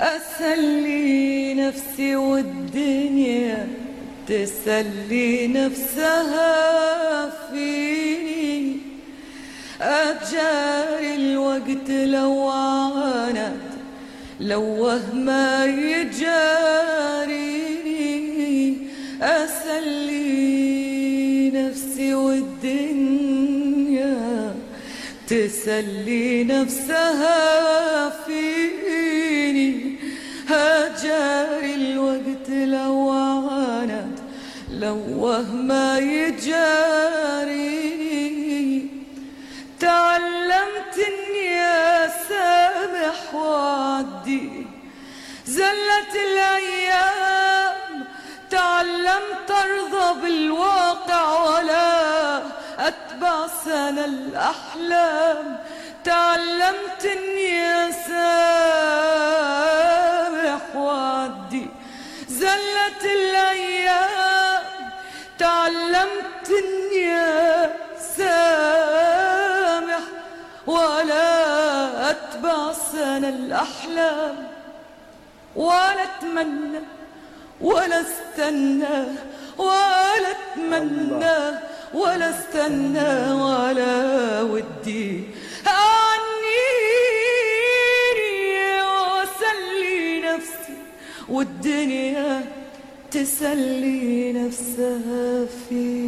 أسلي نفسي والدنيا تسلي نفسها فيني. أجاري الوقت لو عاند لو وهما يجاريني. أسلي نفسي والدنيا تسلي نفسها فيني. هجاري الوقت لو عاند لو وهما يجاريني تعلمت إني أسامح وعدي زلت الأيام. تعلمت أرضى بالواقع ولا أتبع سنى الأحلام. تعلمت إني أسامح وعدي زلت الأيام تعلمت إني اسامح ولا أتبع سنى الأحلام. ولا أتمنى ولا أستنى ولا أتمنى ولا أستنى ولا ودي والدنيا تسلي نفسها فيه